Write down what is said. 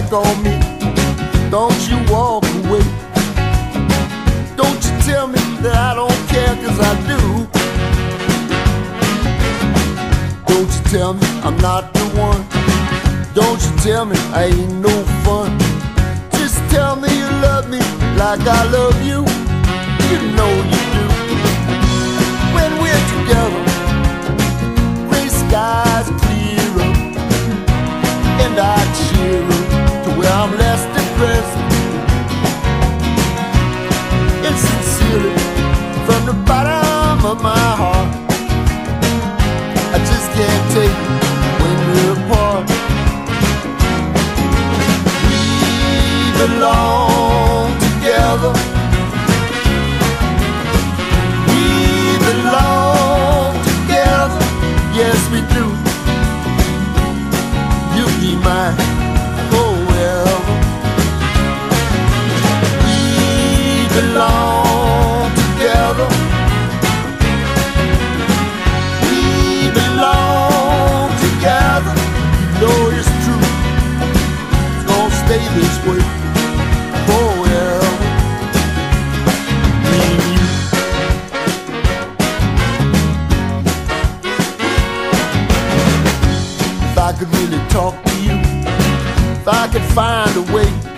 back on me. Don't you walk away. Don't you tell me that I don't care, cause I do. Don't you tell me I'm not the one. Don't you tell me I ain't no fun. Just tell me you love me like I love you. You know you do. When we're together, gray skies clear up, and I I'm less depressed. And sincerely, from the bottom of my heart, I just can't take it when we're apart. We belong together. We belong together. Yes, we do. You be mine belong together. We belong together. You know it's true. It's gonna stay this way forever. Me and you. If I could really talk to you, if I could find a way